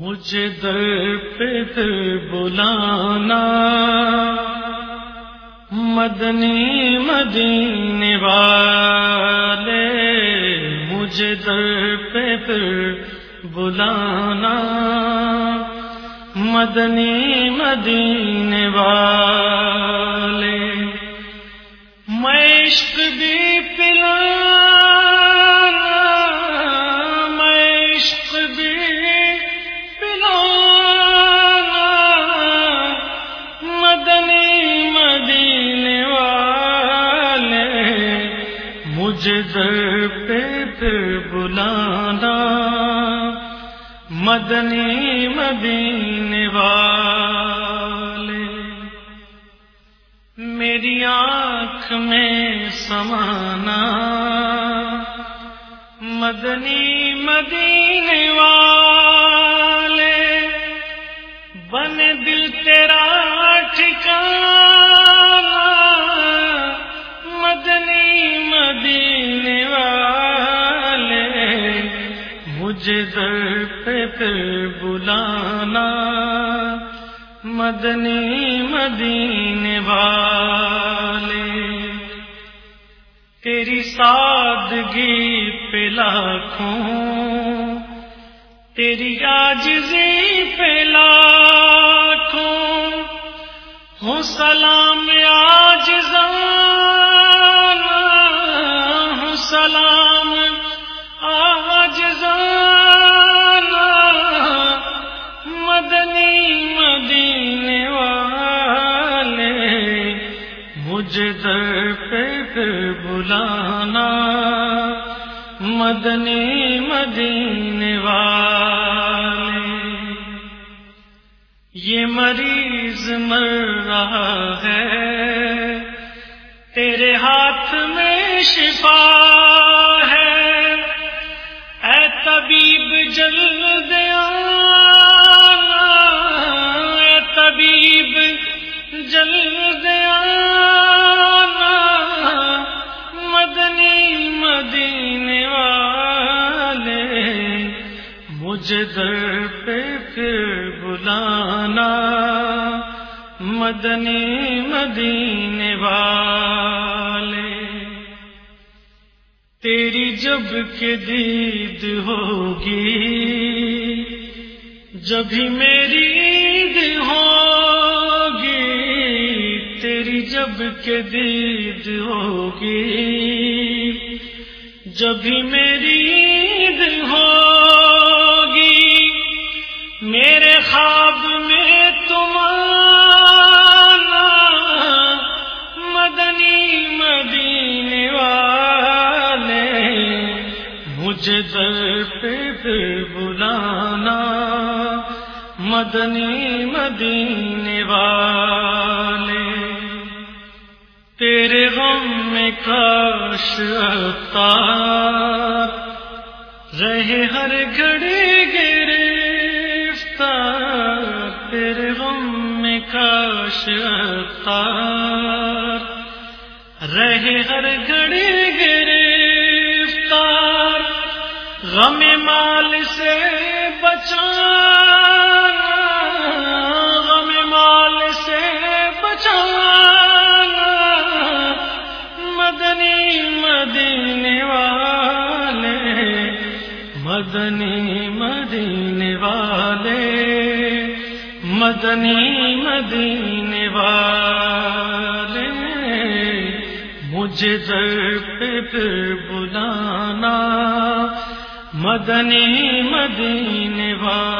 مجھے در پہ در بلانا۔ مدنی مدینے والے، مجھے در پہ در بلانا۔ مدنی مدینے والے، میں عشق بھی مجھے در پہ پھر بلانا، مدنی مدینے والے۔ میری آنکھ میں سمانا، مدنی مدینے والے۔ بن دل تیرا مجھے در پہ پھر بلانا مدنی مدینے والے۔ تیری سادگی پہ لاکھوں، تیری آجزی پہ لاکھوں۔ ہوں سلام ہوں سلام مجھے در پہ پھر بلانا مدنی مدینے والے۔ یہ مریض مر رہا ہے، تیرے ہاتھ میں شفا ہے۔ اے طبیب جل مجھے در پہ پھر بلانا، مدنی مدینے والے۔ تیری جب کے دید ہوگی جبھی میری عید ہوگی، تیری جب کے دید ہوگی۔ جبھی میری عید ہوگی، میرے خواب میں تم مدنی مدینے والے، مجھے در پہ پھر بلانا، مدنی مدینے والے۔ تیرے غم میں کاش رہے ہر گھڑی گرے تیرے غم میں کاش تار رہے ہر گھڑی گرفتار، غم مال سے بچانا مدنی مدینے والے مدنی مدینے والے مجھے در پہ پھر بلانا مدنی مدینے والے۔